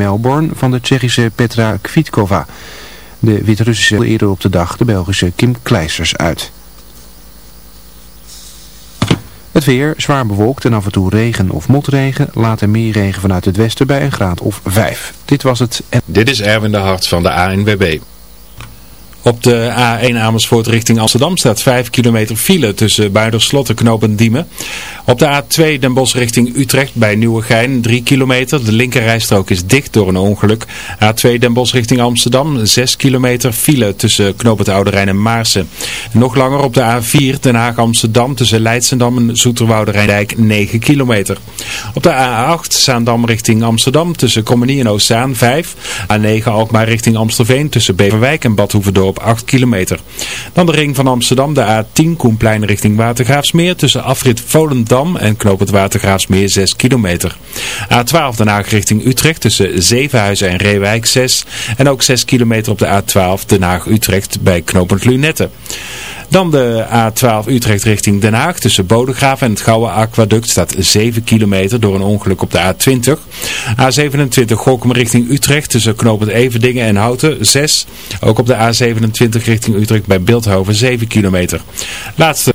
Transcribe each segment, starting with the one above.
Melbourne van de Tsjechische Petra Kvitkova. De Wit-Russische eerder op de dag de Belgische Kim Kleisters uit. Het weer zwaar bewolkt en af en toe regen of motregen. Later meer regen vanuit het westen bij een graad of 5. Dit was het. Dit is Erwin de Hart van de ANWB. Op de A1 Amersfoort richting Amsterdam staat 5 kilometer file tussen Buiderslot en Knopen Diemen. Op de A2 Den Bosch richting Utrecht bij Nieuwegein 3 kilometer. De linkerrijstrook is dicht door een ongeluk. A2 Den Bosch richting Amsterdam 6 kilometer file tussen Knopen Oude en Maarsen. Nog langer op de A4 Den Haag Amsterdam tussen Leidsendam en Zoeterwoude Rijndijk 9 kilometer. Op de A8 Zaandam richting Amsterdam tussen Krommenie en Oostzaan 5. A9 Alkmaar richting Amstelveen tussen Beverwijk en Badhoevedorp 8 kilometer. Dan de ring van Amsterdam, de A10 Koenplein richting Watergraafsmeer tussen afrit Volendam en Knoop het Watergraafsmeer 6 kilometer. A12 Den Haag richting Utrecht tussen Zevenhuizen en Reewijk 6 en ook 6 kilometer op de A12 Den Haag Utrecht bij knooppunt Lunette. Dan de A12 Utrecht richting Den Haag. Tussen Bodegraven en het Gouwe Aquaduct staat 7 kilometer door een ongeluk op de A20. A27 Gorkum richting Utrecht tussen knooppunt Everdingen en Houten 6. Ook op de A27 richting Utrecht bij Beeldhoven 7 kilometer. Laatste.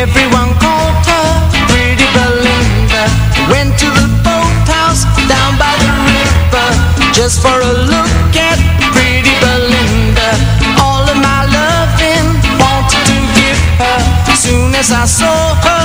Everyone called her Pretty Belinda. Went to the boathouse down by the river just for a look at Pretty Belinda. All of my loving wanted to give her. Soon as I saw her,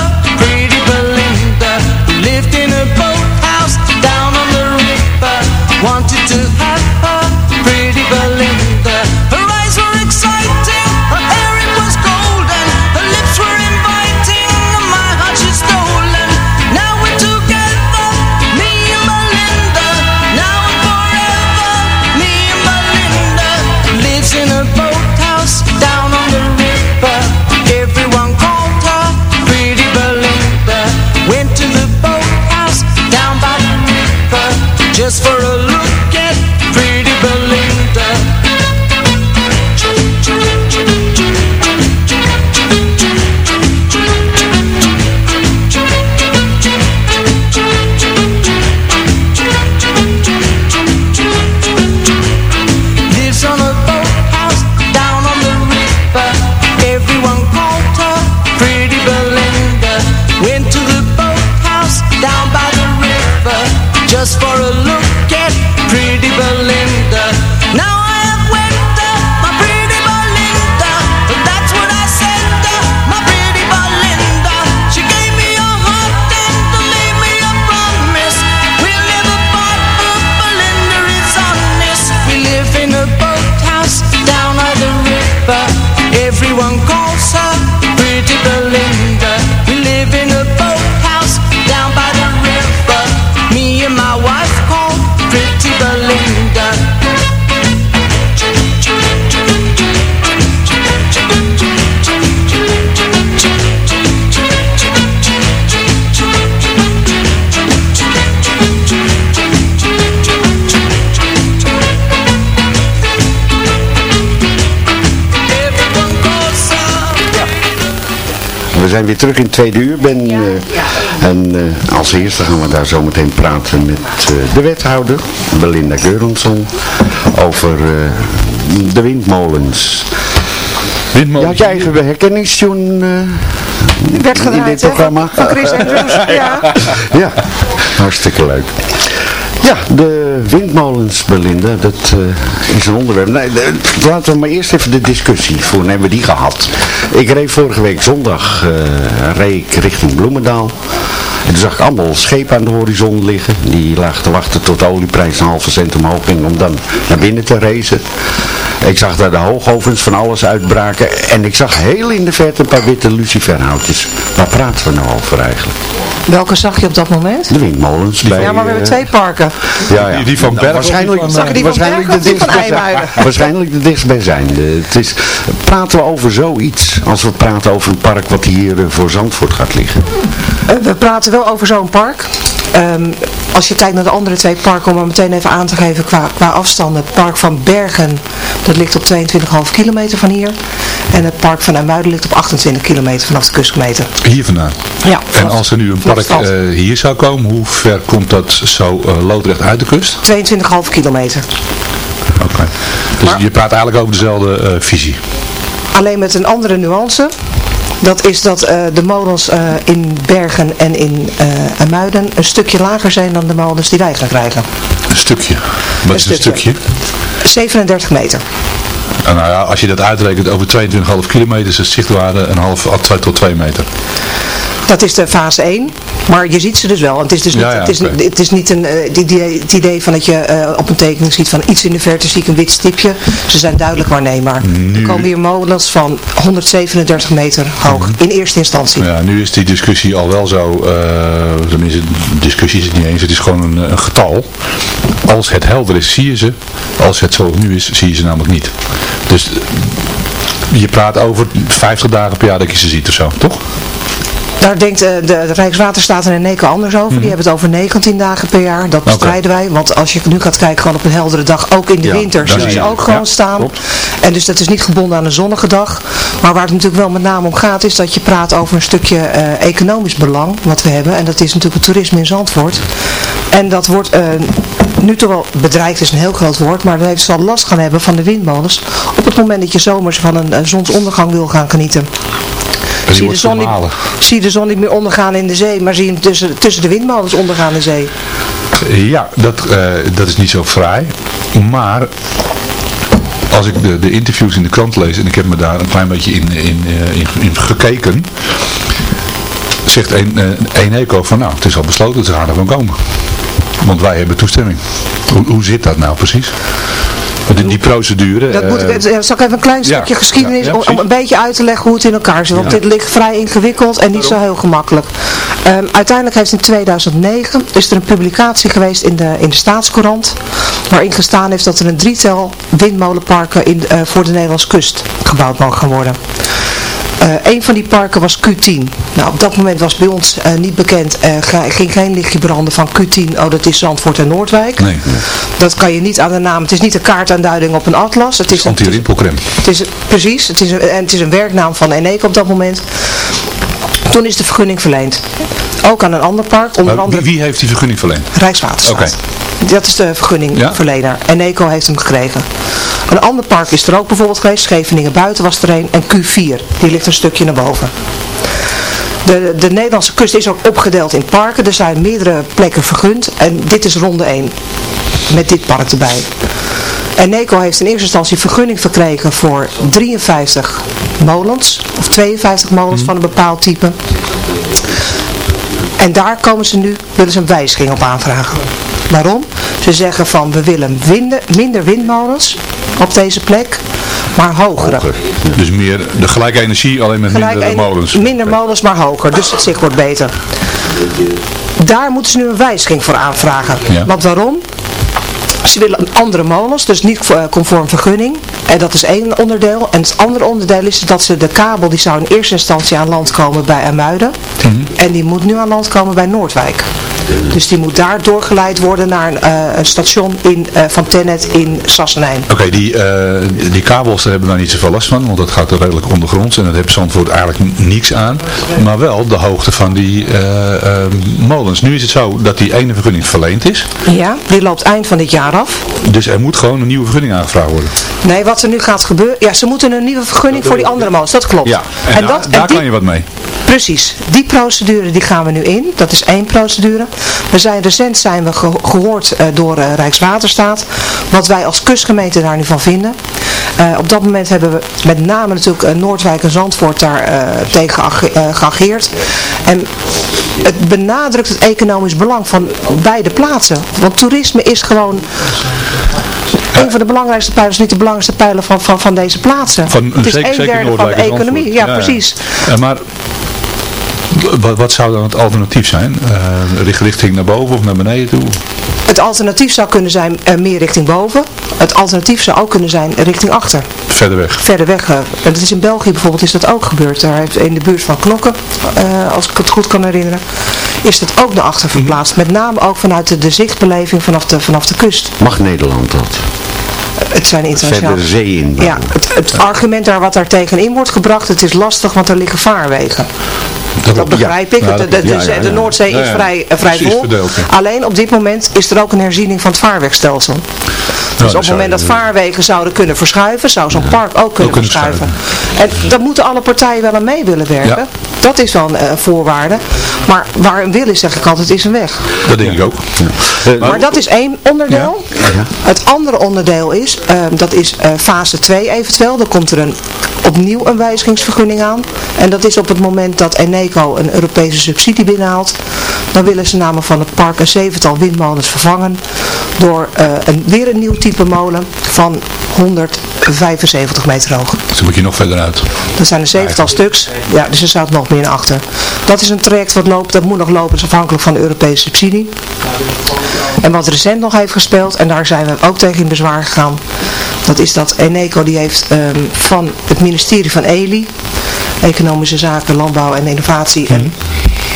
zijn weer terug in het tweede uur. Ben, eh, en eh, als eerste gaan we daar zometeen praten met eh, de wethouder, Belinda Geuronsson, over eh, de windmolens. Windmolens. had jij even de herkenningstune eh, Werd in dit hè, programma? van Chris Andrews, ja. Ja, hartstikke leuk. Ja, de windmolens, Belinda, dat eh, is een onderwerp. Nee, laten we maar eerst even de discussie voeren. Hebben we die gehad? Ik reed vorige week zondag eh, reed richting Bloemendaal. En toen zag ik allemaal schepen aan de horizon liggen. Die lagen te wachten tot de olieprijs een halve cent omhoog ging om dan naar binnen te racen. Ik zag daar de hoogovens van alles uitbraken. En ik zag heel in de verte een paar witte luciferhoutjes. Waar praten we nou over eigenlijk? Welke zag je op dat moment? De windmolens. bij, Ja, maar we hebben eh, twee parken. ja, ja. Die- die van Nou, Bergen waarschijnlijk, die van, Zag je die van waarschijnlijk de die van? Waarschijnlijk de dichtstbijzijnde. Het is, praten we over zoiets als we praten over een park wat hier eh, voor Zandvoort gaat liggen? Eh, we praten wel over zo'n park. Ehm, als je kijkt naar de andere twee parken, om maar meteen even aan te geven qua, qua afstanden. Het park van Bergen, dat ligt op 22,5 kilometer van hier. En het park van IJmuiden ligt op 28 kilometer vanaf de kustmeter. Hier vandaan. Ja, En als er nu een park eh, hier zou komen, hoe ver komt dat zo eh, loodrecht uit de kust? 22,5 kilometer. Oké. Dus Maar- je praat eigenlijk over dezelfde eh, visie. Alleen met een andere nuance. Dat is dat eh, de molens eh, in Bergen en in eh IJmuiden een stukje lager zijn dan de molens die wij gaan krijgen. Een stukje. Wat is een stukje. stukje? 37 meter. En nou ja, als je dat uitrekent over 22,5 kilometer is het zichtwaarde een half à 2 tot 2 meter. Dat is de fase 1. Maar je ziet ze dus wel. Het is dus niet, Ja, ja, het is, oké. niet- het is niet een, die- die- het idee van dat je eh, op een tekening ziet van iets in de verte zie ik een wit stipje. Ze zijn duidelijk waarneembaar. Er komen hier molens van 137 meter hoog. In eerste instantie. Ja, nu is die discussie al wel zo, eh tenminste, discussie is het niet eens, het is gewoon een, een getal. Als het helder is, zie je ze. Als het zoals nu is, zie je ze namelijk niet. Dus eh, je praat over 50 dagen per jaar dat je ze ziet of zo, toch? Daar denkt eh, de, de Rijkswaterstaat en Eneco anders over. Die hebben het over 19 dagen per jaar. Dat bestrijden wij. Want als je nu gaat kijken gewoon op een heldere dag, ook in de Ja, winter, is- ze ook gewoon staan. klopt. En dus dat is niet gebonden aan een zonnige dag. Maar waar het natuurlijk wel met name om gaat, is dat je praat over een stukje eh, economisch belang wat we hebben. En dat is natuurlijk het toerisme in Zandvoort. En dat wordt eh, nu toch wel, bedreigd is een heel groot woord, maar dan heeft ze wel last gaan hebben van de windmolens. Op het moment dat je zomers van een, zonsondergang wil gaan genieten. Zie de zon niet, zie de zon niet meer ondergaan in de zee, maar zie je hem tussen, tussen de windmolens ondergaan in de zee. Ja, dat, eh, dat is niet zo fraai. Maar als ik de, de interviews in de krant lees en ik heb me daar een klein beetje in, in, eh, in, in gekeken, zegt een, eh, een eco van nou, het is al besloten, ze gaan er van komen. Want wij hebben toestemming. Hoe, hoe zit dat nou precies? Die, die procedure... Dat moet ik, eh, eh, zal ik even een klein stukje ja, geschiedenis ja, ja, om, een beetje uit te leggen hoe het in elkaar zit. Want dit ligt vrij ingewikkeld en niet zo heel gemakkelijk. Ehm, uiteindelijk heeft in 2009 is er een publicatie geweest in de, in de Staatscourant. Waarin gestaan heeft dat er een drietal windmolenparken in, eh, voor de Nederlandse kust gebouwd mogen gaan worden. Eh, een van die parken was Q10. Nou, op dat moment was bij ons eh, niet bekend, ga- ging geen lichtje branden van Q10, oh dat is Zandvoort en Noordwijk. Nee, Dat kan je niet aan de naam, het is niet een kaartaanduiding op een atlas. Het is een, anti-rimpelcreme. het is, precies, het is een, en het is een werknaam van Eneco op dat moment. Toen is de vergunning verleend. Ook aan een ander park, onder wie, wie heeft die vergunning verleend? Rijkswaterstaat. Oké. Dat is de vergunningverlener. Eneco heeft hem gekregen. Een ander park is er ook bijvoorbeeld geweest. Scheveningen buiten was er een. En Q4, die ligt een stukje naar boven. De, de Nederlandse kust is ook opgedeeld in parken. Er zijn meerdere plekken vergund. En dit is ronde 1. Met dit park erbij. Eneco heeft in eerste instantie vergunning verkregen voor 53 molens. Of 52 molens van een bepaald type. En daar komen ze nu, willen ze een wijziging op aanvragen. Waarom? Ze zeggen van we willen winden, minder windmolens op deze plek, maar hogere. Dus meer de gelijke energie, alleen met Gelijk minder molens. Minder molens, maar hoger. Dus het zicht wordt beter. Daar moeten ze nu een wijziging voor aanvragen. Ja. Want waarom? Ze willen andere molens, dus niet eh, conform vergunning. En dat is één onderdeel. En het andere onderdeel is dat ze de kabel, die zou in eerste instantie aan land komen bij Amuiden. Mhm. En die moet nu aan land komen bij Noordwijk. Dus die moet daar doorgeleid worden naar een, eh, een station in, uh, van Tennet in Sassenheim. Oké, die, uh, die kabels daar hebben we daar niet zoveel last van, want dat gaat er redelijk ondergronds en dat heeft Zandvoort eigenlijk niets aan. Maar wel de hoogte van die molens. Nu is het zo dat die ene vergunning verleend is. Ja, die loopt eind van dit jaar af. Dus er moet gewoon een nieuwe vergunning aangevraagd worden. Nee, wat er nu gaat gebeuren, ja, ze moeten een nieuwe vergunning voor die andere molens, dat klopt. Ja, en, en daar, dat, daar kan je wat mee. Precies, die procedure die gaan we nu in. Dat is één procedure. We zijn, recent zijn we gehoord uh, door uh, Rijkswaterstaat. Wat wij als kustgemeente daar nu van vinden. Uh, op dat moment hebben we met name natuurlijk Noordwijk en Zandvoort daar tegen geageerd. En het benadrukt het economisch belang van beide plaatsen. Want toerisme is gewoon een van de belangrijkste pijlers, niet de belangrijkste pijler van, van, van deze plaatsen. Van, het is zeker, een derde van de economie. Ja, ja, precies. Ja, maar wat, wat, zou dan het alternatief zijn? Uh, richting naar boven of naar beneden toe? Het alternatief zou kunnen zijn uh, meer richting boven. Het alternatief zou ook kunnen zijn richting achter. Verder weg? Verder weg. Uh, dat is in België bijvoorbeeld is dat ook gebeurd. Daar heeft in de buurt van Knokken, als ik het goed kan herinneren, is dat ook naar achter verplaatst. Met name ook vanuit de, de zichtbeleving vanaf de, vanaf de kust. Mag Nederland dat? het zijn internationaal. Verder zee in. Ja, het, het argument daar wat daar tegenin wordt gebracht, het is lastig, want er liggen vaarwegen. Dat, begrijp ik. de, de, de, Noordzee is vrij, vrij vol. Alleen op dit moment is er ook een herziening van het vaarwegstelsel. Dus op het moment dat vaarwegen zouden kunnen verschuiven, zou zo'n park ook kunnen, verschuiven. En daar moeten alle partijen wel aan mee willen werken. Dat is wel een uh, voorwaarde. Maar waar een wil is, zeg ik altijd, is een weg. Dat denk ik ook. Maar dat is één onderdeel. Het andere onderdeel is, uh, dat is uh, fase 2 eventueel. Dan komt er een, opnieuw een wijzigingsvergunning aan. En dat is op het moment dat Eneco een Europese subsidie binnenhaalt. Dan willen ze namelijk van het park een zevental windmolens vervangen. Door een, weer een nieuw type molen van 175 meter hoog. Dus dan moet je nog verder uit. Dat zijn een zevental stuks. Ja, dus er staat nog meer naar achter. Dat is een traject wat loopt, dat moet nog lopen, is afhankelijk van de Europese subsidie. En wat recent nog heeft gespeeld, en daar zijn we ook tegen in bezwaar gegaan, dat is dat Eneco die heeft um, van het ministerie van ELI, Economische Zaken, Landbouw en Innovatie, een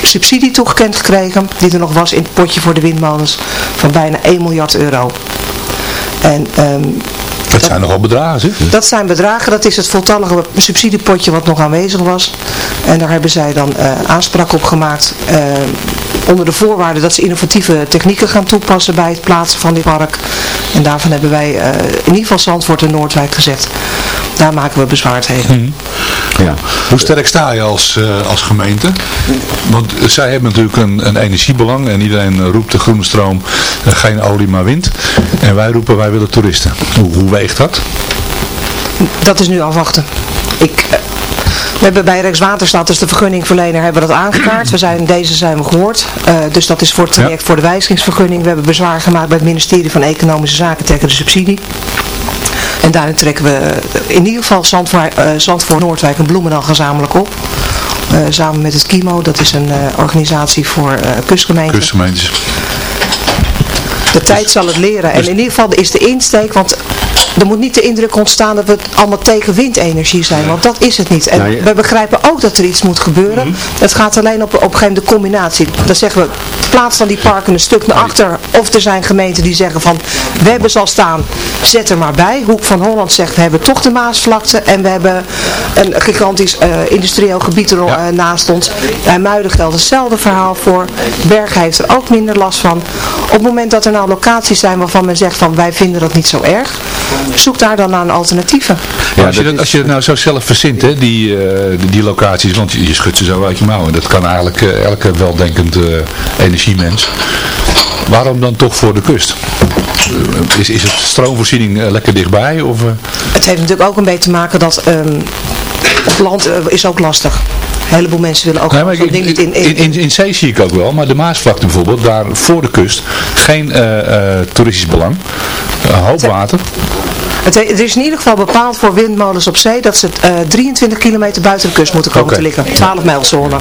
subsidie toegekend gekregen, die er nog was in het potje voor de windmolens, van bijna 1 miljard euro. En um, dat, zijn nogal bedragen, zeg. Dat zijn bedragen, dat is het voltallige subsidiepotje wat nog aanwezig was. En daar hebben zij dan uh, aanspraak op gemaakt. Uh, onder de voorwaarde dat ze innovatieve technieken gaan toepassen bij het plaatsen van dit park. En daarvan hebben wij uh, in ieder geval Zandvoort en Noordwijk gezegd. Daar maken we bezwaar tegen. Mm ja. Hoe sterk sta je als, als gemeente? Want zij hebben natuurlijk een, een energiebelang en iedereen roept de groene stroom, geen olie maar wind. En wij roepen wij willen toeristen. Hoe, hoe weegt dat? Dat is nu afwachten. Ik, uh, we hebben bij Rijkswaterstaat, dus de vergunningverlener, hebben we dat aangekaart. We zijn, deze zijn we gehoord. Uh, dus dat is voor het traject voor de wijzigingsvergunning. We hebben bezwaar gemaakt bij het ministerie van Economische Zaken tegen de subsidie. En daarin trekken we eh, in ieder geval Zandvoort, uh, Zandvoort Noordwijk en Bloemendaal gezamenlijk op. Uh, samen met het KIMO, dat is een organisatie voor kustgemeenten. Kustgemeentes. De tijd zal het leren. En dus- in ieder geval is de insteek, want er moet niet de indruk ontstaan dat we allemaal tegen windenergie zijn, want dat is het niet. En nou, we begrijpen ook dat er iets moet gebeuren. Mhm. Het gaat alleen op, op een gegeven moment de combinatie. Dan zeggen we, plaats dan die parken een stuk naar achter. Of er zijn gemeenten die zeggen van, we hebben ze al staan, zet er maar bij. Hoek van Holland zegt, we hebben toch de Maasvlakte en we hebben een gigantisch uh, industrieel gebied er ja. uh, naast ons. Bij Muiden geldt hetzelfde verhaal voor. Berg heeft er ook minder last van. Op het moment dat er nou locaties zijn waarvan men zegt van, wij vinden dat niet zo erg zoek daar dan naar een alternatieven. Ja, als, je dat, als je het nou zo zelf verzint, hè, die, uh, die, locaties, want je, schudt ze zo uit je mouwen. Dat kan eigenlijk uh, elke weldenkend uh, energiemens. Waarom dan toch voor de kust? Is, is het stroomvoorziening lekker dichtbij? Of, Het heeft natuurlijk ook een beetje te maken dat um, het land is ook lastig. Een heleboel mensen willen ook nee, ik, in, in, in, in, zee zie ik ook wel, maar de Maasvlakte bijvoorbeeld, daar voor de kust, geen uh, uh, toeristisch belang. Uh, hoop water. Het, het, is in ieder geval bepaald voor windmolens op zee dat ze uh, 23 kilometer buiten de kust moeten komen okay. te liggen. 12 mijlzone.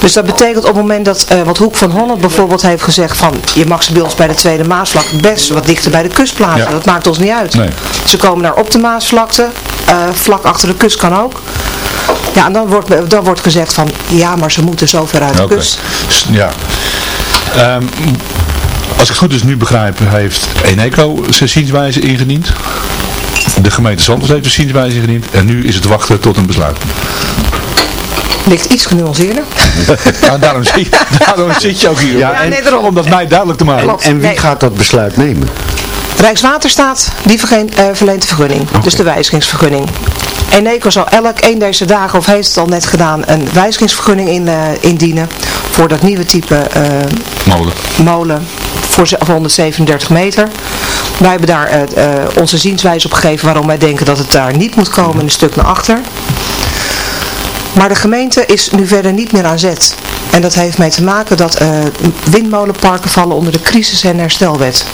Dus dat betekent op het moment dat, uh, wat Hoek van Holland bijvoorbeeld heeft gezegd van je mag ze bij ons bij de Tweede Maasvlakte best wat dichter bij de kust plaatsen. Ja. Dat maakt ons niet uit. Nee. Ze komen daar op de Maasvlakte, uh, vlak achter de kust kan ook. Ja, en dan wordt, dan wordt gezegd van, ja, maar ze moeten zo ver uit de okay. kust. Ja. Ehm, als ik het goed dus nu begrijp, heeft Eneco zijn zienswijze ingediend. De gemeente Zandvoort heeft zijn zienswijze ingediend. En nu is het wachten tot een besluit. Ligt iets genuanceerder. Nou, daarom, zit, daarom zit je ook hier. Ja, nee, daarom. Om dat mij duidelijk te maken. En wie Nee. gaat dat besluit nemen? Rijkswaterstaat, die vergeen, eh, verleent de vergunning. Dus de wijzigingsvergunning. Eneco zal elk een deze dagen, of heeft het al net gedaan, een wijzigingsvergunning in, eh, indienen. Voor dat nieuwe type eh, Molen. molen voor ze- voor 137 meter. Wij hebben daar eh, eh, onze zienswijze op gegeven waarom wij denken dat het daar niet moet komen, een stuk naar achter. Maar de gemeente is nu verder niet meer aan zet. En dat heeft mee te maken dat eh, windmolenparken vallen onder de crisis- en herstelwet.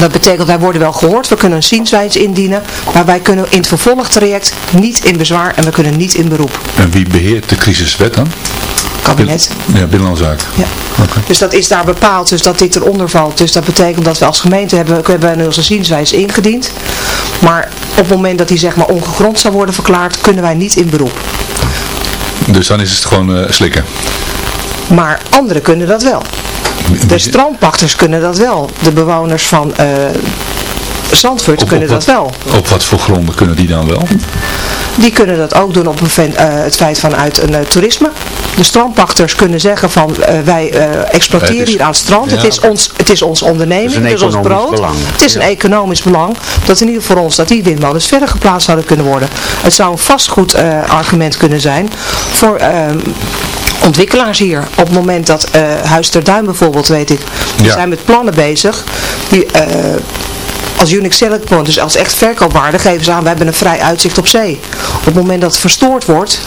Dat betekent, wij worden wel gehoord, we kunnen een zienswijze indienen, maar wij kunnen in het vervolgtraject niet in bezwaar en we kunnen niet in beroep. En wie beheert de crisiswet dan? Kabinet. Ja, Binnenlandse Zaken. Ja. Dus dat is daar bepaald, dus dat dit eronder valt. Dus dat betekent dat we als gemeente hebben, we hebben onze zienswijze ingediend. Maar op het moment dat die zeg maar ongegrond zou worden verklaard, kunnen wij niet in beroep. Dus dan is het gewoon eh, slikken. Maar anderen kunnen dat wel. De strandpachters kunnen dat wel. De bewoners van eh Zandvoort Op- kunnen op dat wel. Op wat voor gronden kunnen die dan wel? Die kunnen dat ook doen op een eh, het feit vanuit een eh, toerisme. De strandpachters kunnen zeggen van eh, wij eh, exploiteren is- hier aan het strand. het, is ons, het is ons onderneming, Het is een het is ons brood. belang. Het is een economisch belang dat in ieder geval voor ons dat die windmolens verder geplaatst zouden kunnen worden. Het zou een vastgoed eh, argument kunnen zijn voor ehm, ontwikkelaars hier. Op het moment dat eh, Huis ter Duin bijvoorbeeld, weet ik, die Ja. zijn met plannen bezig. Die, eh, als unique selling point, dus als echt verkoopwaarde, geven ze aan, we hebben een vrij uitzicht op zee. Op het moment dat het verstoord wordt,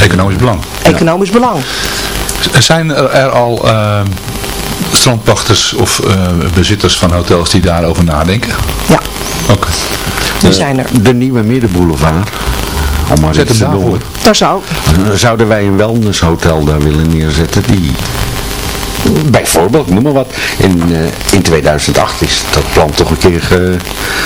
Economisch belang. economisch belang. Zijn er, er al eh, strandpachters of eh, bezitters van hotels die daarover nadenken? Ja, Oké. die zijn er. De nieuwe middenboulevard. Om maar Zet hem te daarvoor. Daar zou, Zouden wij een wellnesshotel daar willen neerzetten die... Bijvoorbeeld, noem maar wat. In, eh, in 2008 is dat plan toch een keer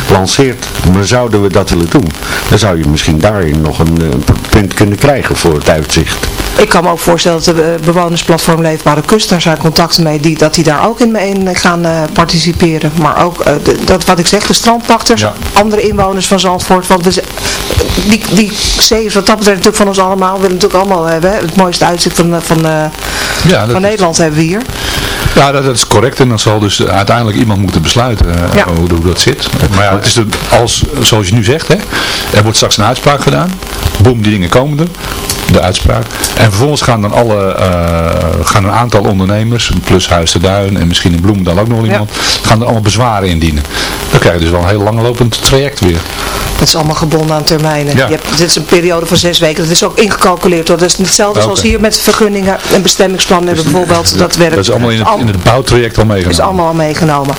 gelanceerd. Maar zouden we dat willen doen? Dan zou je misschien daarin nog een eh, punt kunnen krijgen voor het uitzicht. ik kan me ook voorstellen dat de eh, bewonersplatform Leefbare Kust, daar zijn contacten mee, die, dat die daar ook in, in gaan eh, participeren. Maar ook, de- dat wat ik zeg, de strandpachters, Ja. andere inwoners van Zandvoort. Want we, die, die zee is wat dat betreft natuurlijk van ons allemaal. We willen natuurlijk allemaal hebben, hè, het mooiste uitzicht van, eh, van, eh, Ja, van Nederland hebben we hier. ja dat, dat is correct. En dan zal dus uiteindelijk iemand moeten besluiten eh, Ja. hoe, hoe dat zit. Maar ja, het is de, als, zoals je nu zegt, hè, er wordt straks een uitspraak gedaan. Boem, die dingen komen er. De uitspraak. En vervolgens gaan dan alle, gaan een aantal ondernemers, plus Huis de Duin en misschien in Bloemendaal ook nog iemand, gaan er allemaal bezwaren indienen. Dan krijg je dus wel een heel langlopend traject weer. Dat is allemaal gebonden aan termijnen. Ja. Je hebt, dit is een periode van zes weken. Dat is ook ingecalculeerd. hoor. Dat is hetzelfde Oké. zoals hier met vergunningen en bestemmingsplannen hebben bijvoorbeeld. Dat werkt. Dat is allemaal in het, in het bouwtraject al meegenomen. is allemaal al meegenomen.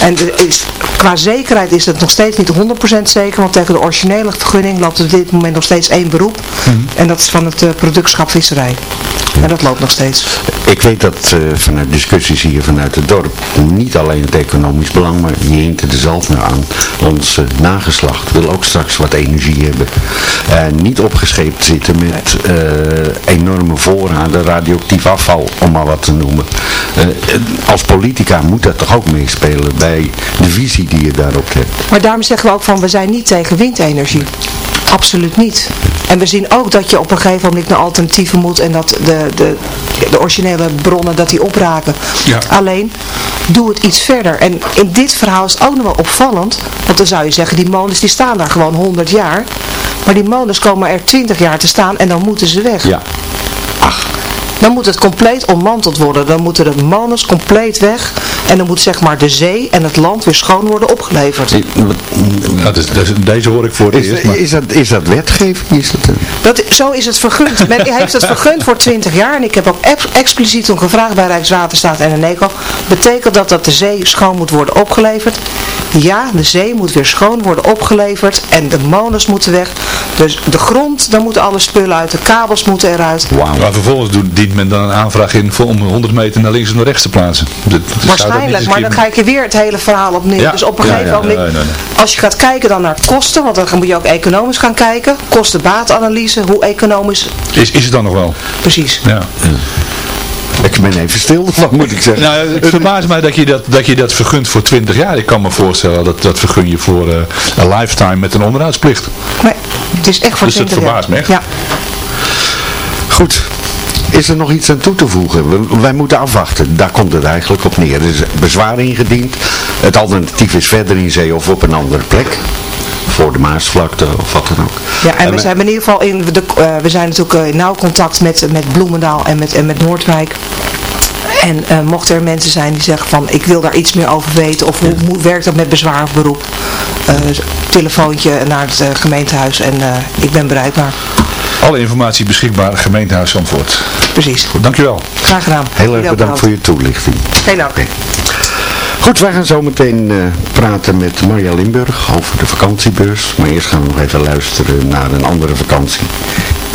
En er is, qua zekerheid is het nog steeds niet 100% zeker, want tegen de originele vergunning loopt er op dit moment nog steeds één beroep. Mhm. En dat is van het eh, productschap visserij. En dat loopt nog steeds. Ik weet dat eh, vanuit discussies hier vanuit het dorp, niet alleen het economisch belang, maar je hint er zelf naar aan. Ons eh, nageslacht wil ook straks wat energie hebben. En niet opgescheept zitten met eh, enorme voorraden radioactief afval, om maar wat te noemen. Eh, als politica moet dat toch ook meespelen bij de visie die je daarop hebt. Maar daarom zeggen we ook van, we zijn niet tegen windenergie. Absoluut niet. En we zien ook dat je op een gegeven moment naar alternatieven moet en dat de, de, de originele bronnen dat die opraken. Ja. Alleen, doe het iets verder. En in dit verhaal is het ook nog wel opvallend, want dan zou je zeggen, die molens die staan daar gewoon 100 jaar. Maar die molens komen er 20 jaar te staan en dan moeten ze weg. Ja. Ach, Dan moet het compleet ontmanteld worden. Dan moeten de molens compleet weg. En dan moet zeg maar de zee en het land weer schoon worden opgeleverd. dat is, dat is- deze hoor ik voor het is, eerst. Maar... is, dat, is dat wetgeving? Is dat een... Dat, zo is het vergund. Men heeft het vergund voor 20 jaar. En ik heb ook ex- expliciet toen gevraagd bij Rijkswaterstaat en Eneco. Betekent dat dat de zee schoon moet worden opgeleverd? Ja, de zee moet weer schoon worden opgeleverd. En de molens moeten weg. Dus de grond, daar moeten alle spullen uit. De kabels moeten eruit. Wauw. Maar vervolgens doet- dient men dan een aanvraag in voor om 100 meter naar links en naar rechts te plaatsen. Dat- Waarschijnlijk, maar dan ik er weer het hele verhaal op neer. Ja, Dus op een ja, gegeven ja, moment, nee, nee, nee. als je gaat kijken dan naar kosten, want dan moet je ook economisch gaan kijken. Kosten-baatanalyse, hoe economisch, Is, is het dan nog wel? precies. Ja. Ik ik ben even stil wat moet ik zeggen. Nou, het verbaast mij dat je dat, dat je dat vergunt voor 20 jaar. Ik kan me voorstellen dat dat vergun je voor uh, een lifetime met een onderhoudsplicht. Nee, het is echt voor dus 20 jaar. Dus dat verbaast me echt. Ja. Goed. Is er nog iets aan toe te voegen? Wij moeten afwachten. Daar komt het eigenlijk op neer. Er is bezwaar ingediend. Het alternatief is verder in zee of op een andere plek voor de Maasvlakte of wat dan ook. Ja, en, we zijn in ieder geval in, de, uh, we zijn natuurlijk in nauw contact met, met Bloemendaal en met, en met Noordwijk. En uh, mochten er mensen zijn die zeggen van ik wil daar iets meer over weten of hoe, hoe werkt dat met bezwaar of beroep. Uh, telefoontje naar het gemeentehuis en ik ben bereikbaar. Alle informatie beschikbaar, gemeentehuis Zandvoort. Precies. Goed, dankjewel. Graag gedaan. Heel erg bedankt voor je toelichting. Heel erg. Okay. Goed, wij gaan zo meteen uh, praten met Marja Limburg over de vakantiebeurs. Maar eerst gaan we nog even luisteren naar een andere vakantie.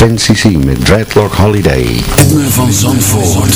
10cc met Dreadlock Holiday. Van Zandvoort.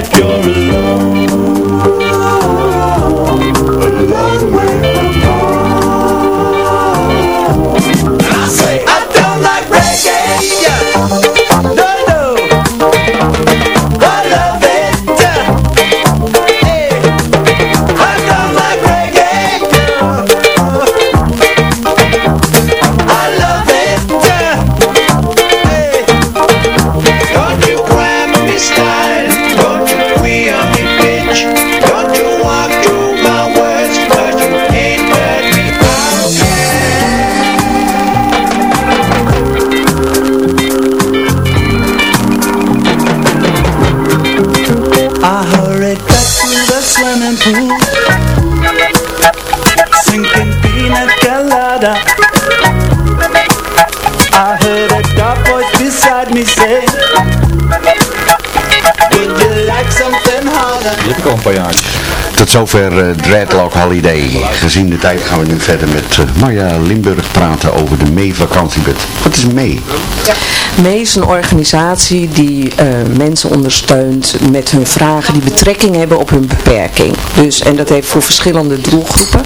Tot zover uh, Dreadlock Holiday. Gezien de tijd gaan we nu verder met uh, Marja Limburg praten over de Mee vakantiebed. Wat is Mee? Ja. Mee is een organisatie die uh, mensen ondersteunt met hun vragen die betrekking hebben op hun beperking. Dus, en dat heeft voor verschillende doelgroepen.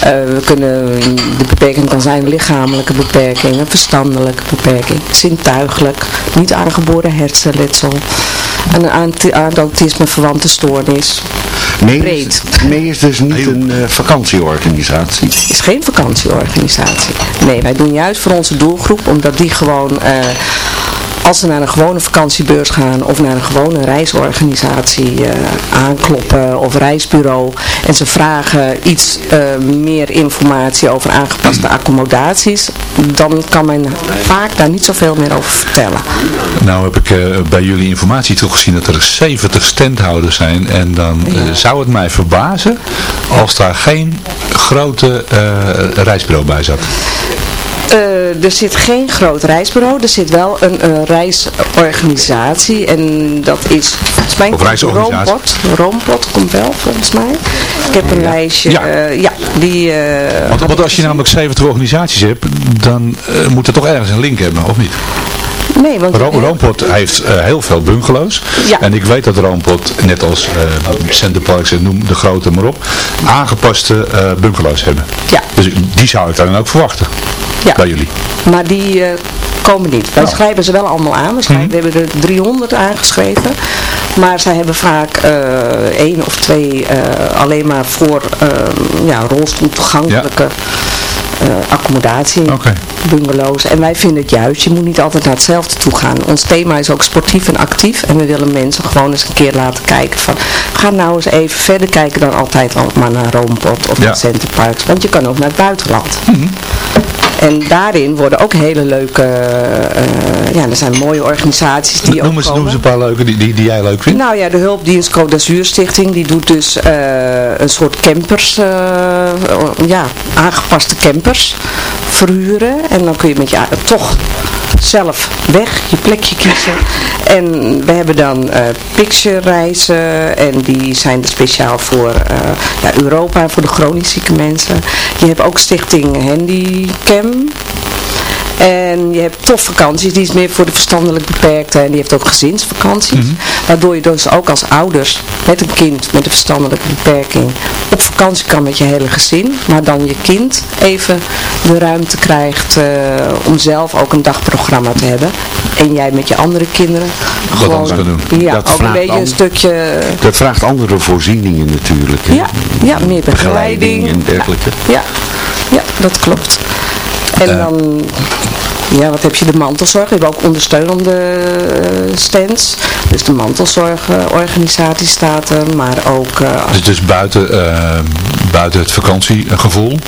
we kunnen, de beperking kan zijn lichamelijke beperking, een verstandelijke beperking, zintuigelijk, niet aangeboren hersenletsel, een aan autisme verwante stoornis. Nee, Breed. Is dus niet een uh, vakantieorganisatie. Het is geen vakantieorganisatie. Nee, wij doen juist voor onze doelgroep, omdat die gewoon... Uh, als ze naar een gewone vakantiebeurs gaan of naar een gewone reisorganisatie uh, aankloppen of reisbureau en ze vragen iets uh, meer informatie over aangepaste accommodaties, dan kan men vaak daar niet zoveel meer over vertellen. Nou heb ik uh, bij jullie informatie toch gezien dat er 70 standhouders zijn en dan ja. zou het mij verbazen als daar geen grote reisbureau bij zat. Uh, er zit geen groot reisbureau, er zit wel een, een reisorganisatie en dat is volgens mij? Roompot. Roompot komt wel volgens mij. Ik heb een ja. lijstje, ja, uh, ja die... Uh, want, want als je namelijk 70 organisaties hebt, dan moet er toch ergens een link hebben, of niet? Nee, want... Ro Roompot heeft uh, heel veel bungalows. Ja. En ik weet dat Roompot, net als uh, Centerparks en noem de grote maar op, aangepaste uh, bungalows hebben. Ja. Dus die zou ik dan ook verwachten. Ja. Bij jullie. Maar die komen niet. Wij Oh. schrijven ze wel allemaal aan. We, schrijven, Mhm. we hebben er 300 aangeschreven. Maar zij hebben vaak uh, één of twee uh, alleen maar voor uh, ja, rolstoel toegankelijke uh, accommodatie, okay. bungalows. En wij vinden het juist, je moet niet altijd naar hetzelfde toe gaan. Ons thema is ook sportief en actief. En we willen mensen gewoon eens een keer laten kijken van, ga nou eens even verder kijken dan altijd maar naar Roompot of Ja. naar Centerparks. Want je kan ook naar het buitenland. Mhm. En daarin worden ook hele leuke, uh, ja, er zijn mooie organisaties die noem ook eens, komen. noem eens een paar leuke die, die, die jij leuk vindt. Nou ja, de hulpdienst Côte d'Azur Stichting, die doet dus uh, een soort campers, uh, ja, aangepaste campers verhuren. En dan kun je met je toch zelf weg, je plekje kiezen. En we hebben dan uh, picture reizen en die zijn er speciaal voor ja, Europa, voor de chronisch zieke mensen. Je hebt ook stichting Handycam. En je hebt toch vakanties, die is meer voor de verstandelijk beperkten. En die heeft ook gezinsvakanties. Mhm. Mm -hmm. Waardoor je dus ook als ouders met een kind met een verstandelijke beperking op vakantie kan met je hele gezin. Maar dan je kind even de ruimte krijgt uh, om zelf ook een dagprogramma te hebben. En jij met je andere kinderen gewoon, doen. Ja, Dat ook een beetje een stukje... Dat vraagt andere voorzieningen natuurlijk. hè? Ja, ja, meer begeleiding. Begeleiding en dergelijke. Ja, ja, dat klopt. En Eh. dan, ja, wat heb je? De mantelzorg. We hebben ook ondersteunende eh, stands. Dus de mantelzorgorganisatie staat er, maar ook... eh, Dus, dus buiten, buiten het vakantiegevoel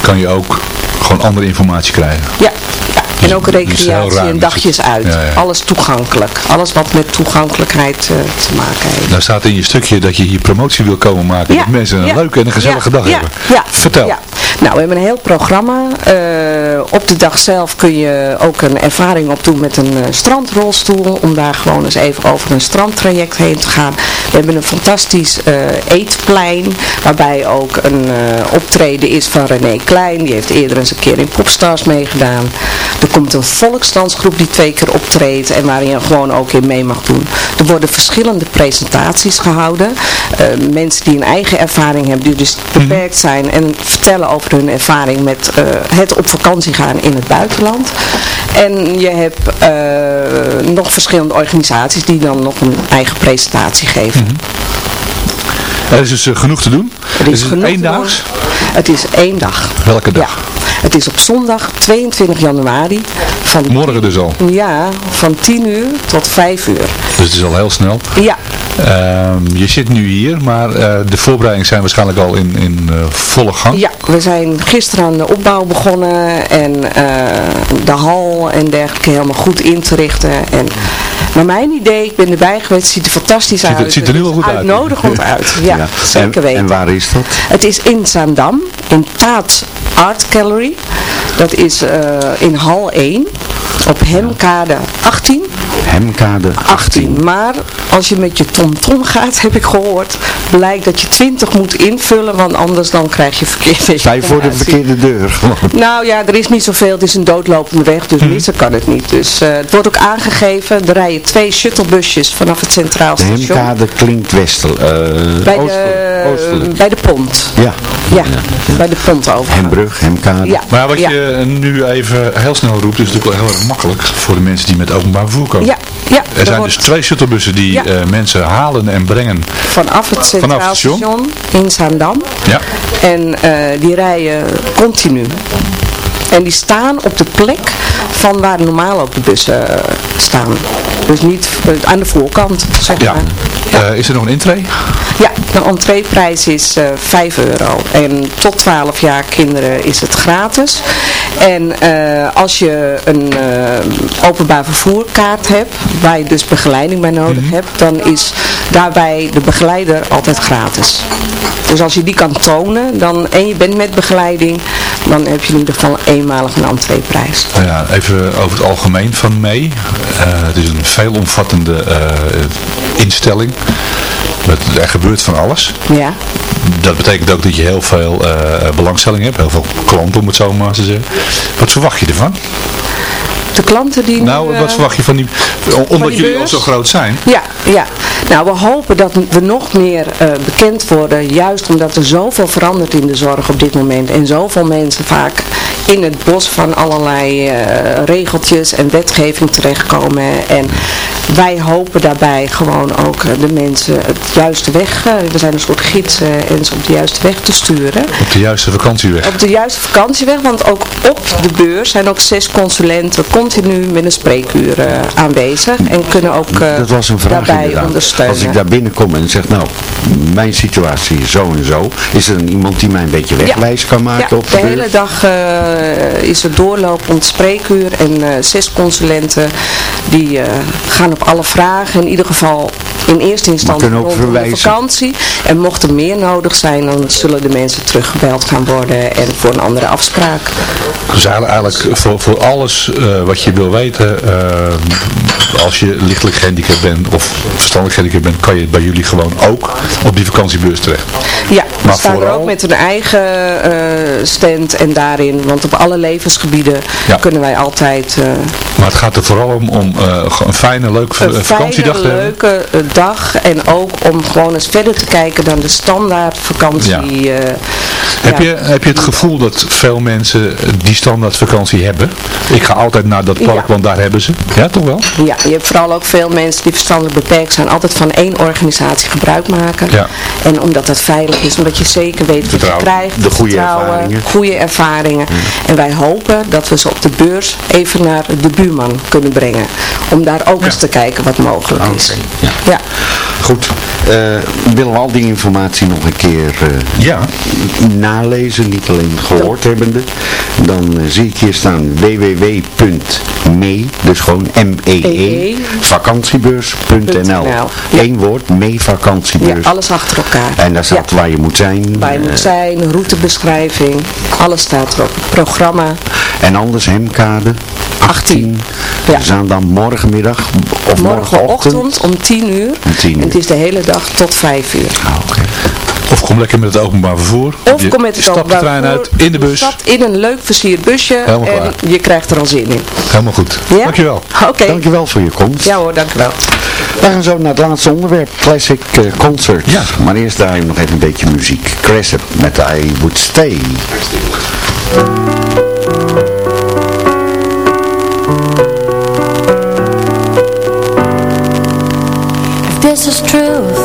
kan je ook gewoon andere informatie krijgen. ja, ja. En ook recreatie en dagjes uit. Ja, ja. Alles toegankelijk. Alles wat met toegankelijkheid eh, te maken heeft. Daar staat in je stukje dat je hier promotie wil komen maken. Dat mensen een leuke en een gezellige dag hebben. Vertel. Nou, we hebben een heel programma. Uh, op de dag zelf kun je ook een ervaring opdoen met een uh, strandrolstoel. Om daar gewoon eens even over een strandtraject heen te gaan. We hebben een fantastisch uh, eetplein. Waarbij ook een optreden is van René Klein. Die heeft eerder eens een keer in Popstars meegedaan. Komt een volksdansgroep die twee keer optreedt. En waarin je gewoon ook in mee mag doen. Er worden verschillende presentaties gehouden. mensen die een eigen ervaring hebben. Die dus beperkt zijn. En vertellen over hun ervaring met uh, het op vakantie gaan in het buitenland. En je hebt uh, nog verschillende organisaties die dan nog een eigen presentatie geven. Mm -hmm. Er is dus genoeg te doen. Er is, is het genoeg één dag? Het is één dag. Welke dag? Ja. Het is op zondag 22 januari. Van Morgen dus al? Ja, van 10 uur tot 5 uur. Dus het is al heel snel? Ja. Uh, je zit nu hier, maar uh, de voorbereidingen zijn waarschijnlijk al in, in uh, volle gang. Ja, we zijn gisteren aan de opbouw begonnen en de hal en dergelijke helemaal goed in te richten. En naar mijn idee, ik ben erbij geweest, ziet er fantastisch ziet, uit. Het ziet er nu al goed uit. Uitnodigend uit, ja, ja. zeker en, weten. En waar is dat? Het is in Zaandam, in Taat Art Gallery. Dat is in hal 1 op Hemkade 18. Hemkade 18. Maar als je met je TomTom -tom gaat, heb ik gehoord, blijkt dat je 20 moet invullen, want anders dan krijg je verkeerde Sta je voor de verkeerde deur? nou ja, er is niet zoveel. Het is een doodlopende weg, dus missen kan het niet. Dus uh, het wordt ook aangegeven. Er rijden twee shuttlebusjes vanaf het Centraal de Station. Hemkade klinkt westel. Uh, bij, oostelijk, de, bij de pont. Ja. Ja, ja. bij de pont over. Hembrug, Hemkade. Ja. Maar wat ja. Je nu even heel snel roept, is natuurlijk wel heel erg makkelijk voor de mensen die met openbaar vervoer komen. Ja, ja. Er zijn dus twee shuttlebussen die Ja. uh, mensen halen en brengen vanaf het Centraal vanaf het station. Station in Zaandam. Ja. En uh, die rijden continu. En die staan op de plek van waar normaal ook de bussen eh, staan. Dus niet eh, aan de voorkant, zeg Ja. maar. Eh, is er nog een intree? Ja, de entreeprijs is eh 5 euro. En tot 12 jaar kinderen is het gratis. En als je een openbaar vervoerkaart hebt, waar je dus begeleiding bij nodig Mhm. hebt, dan is daarbij de begeleider altijd gratis. Dus als je die kan tonen dan, en je bent met begeleiding, dan heb je in ieder geval eenmalig een entreeprijs. Nou ja, even over het algemeen van mee. Eh, het is een veelomvattende eh, instelling. Er gebeurt van alles. Ja. Dat betekent ook dat je heel veel eh, belangstelling hebt. Heel veel klanten om het zo maar te zeggen. Wat verwacht je ervan? De klanten die nu, Nou, wat eh, verwacht je van die... Omdat die jullie al zo groot zijn. Ja, ja. Nou, we hopen dat we nog meer eh, bekend worden, juist omdat er zoveel verandert in de zorg op dit moment. En zoveel mensen vaak in het bos van allerlei eh, regeltjes en wetgeving terechtkomen. En wij hopen daarbij gewoon ook de mensen het juiste weg, we zijn een soort gids, en ze op de juiste weg te sturen. Op de juiste vakantieweg. Op de juiste vakantieweg, want ook op de beurs zijn ook zes consulenten continu met een spreekuur eh, aanwezig. En kunnen ook eh, Dat was een vraag daarbij inderdaad. ondersteunen. Als ik daar binnenkom en zeg, nou, mijn situatie is zo en zo. Is er iemand die mij een beetje wegwijs kan maken ja, op de, de hele dag eh, is er doorlopend spreekuur en eh, zes consulenten die eh, gaan op alle vragen. In ieder geval in eerste instantie rondom de vakantie. En mocht er meer nodig zijn, dan zullen de mensen teruggebeld gaan worden en voor een andere afspraak. Dus eigenlijk, eigenlijk voor, voor alles eh, wat je wil weten, eh, als je lichtelijk gehandicapt bent of verstandelijk gehandicapt bent, kan je bij jullie gewoon ook op die vakantiebeurs terecht. Ja, we Maar staan er ook met een eigen eh, stand en daarin, want op alle levensgebieden Ja. kunnen wij altijd eh, Maar het gaat er vooral om, om een fijne, leuke een vakantiedag fijne, te hebben. leuke dag en ook om gewoon eens verder te kijken dan de standaard vakantie. eh, Heb, ja. je, heb je het gevoel dat veel mensen die standaard vakantie hebben? Ik ga altijd naar dat park, Ja. want daar hebben ze. Ja, toch wel? Ja, je hebt vooral ook veel mensen die verstandelijk beperkt zijn, altijd van één organisatie gebruik maken. Ja. En omdat dat veilig is, omdat je zeker weet wat je Vertrouwen. krijgt. De goede ervaringen. Goede ervaringen. En wij hopen dat we ze op de beurs even naar de buurman kunnen brengen. Om daar ook eens te kijken wat mogelijk is. Oké, ja. Ja. Goed, eh, willen we al die informatie nog een keer eh, Ja. Nalezen, niet alleen gehoord hebbende, dan eh, zie ik hier staan www.mee, dus gewoon M-E-E, E-E. vakantiebeurs.nl. Ja. Eén woord, mee ja, vakantiebeurs. alles achter elkaar. En daar staat waar je moet zijn. Waar je moet eh, zijn, routebeschrijving, alles staat erop. Programma. en anders Hemkade, 18. Ja. Dan morgenmiddag of morgenochtend. Morgenochtend om 10 uur. Om 10 uur. En het is de hele dag tot 5 uur. Ah. Of kom lekker met het openbaar vervoer. Of je kom met het de trein uit, in de bus. stapt in een leuk versierd busje Helemaal en klaar. je krijgt er al zin in. Helemaal goed. Ja? Dankjewel. Oké. Dankjewel voor je komst. Ja hoor, dankjewel. We gaan zo naar het laatste onderwerp, Classic eh, Concert. Ja. Maar eerst we nog even een beetje muziek. Cressip met I Would Stay. If this is truth,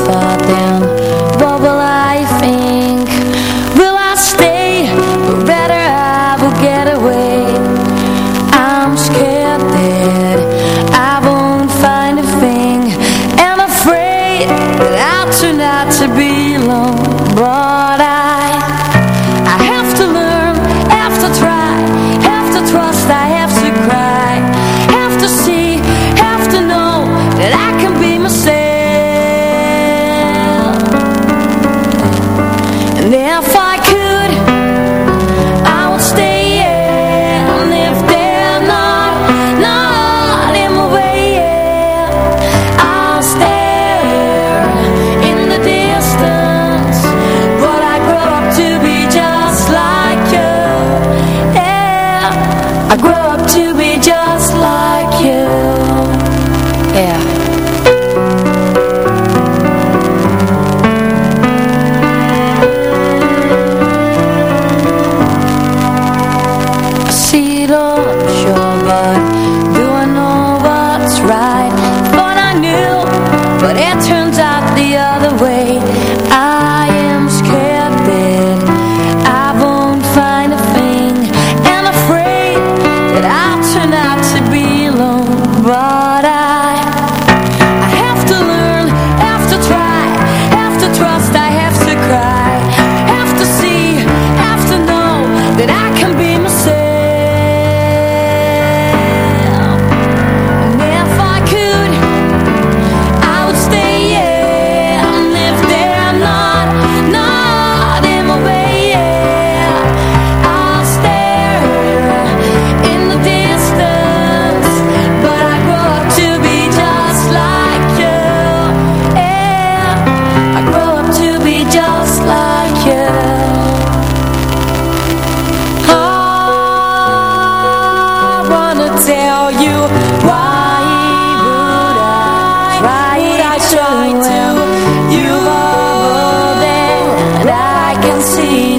can see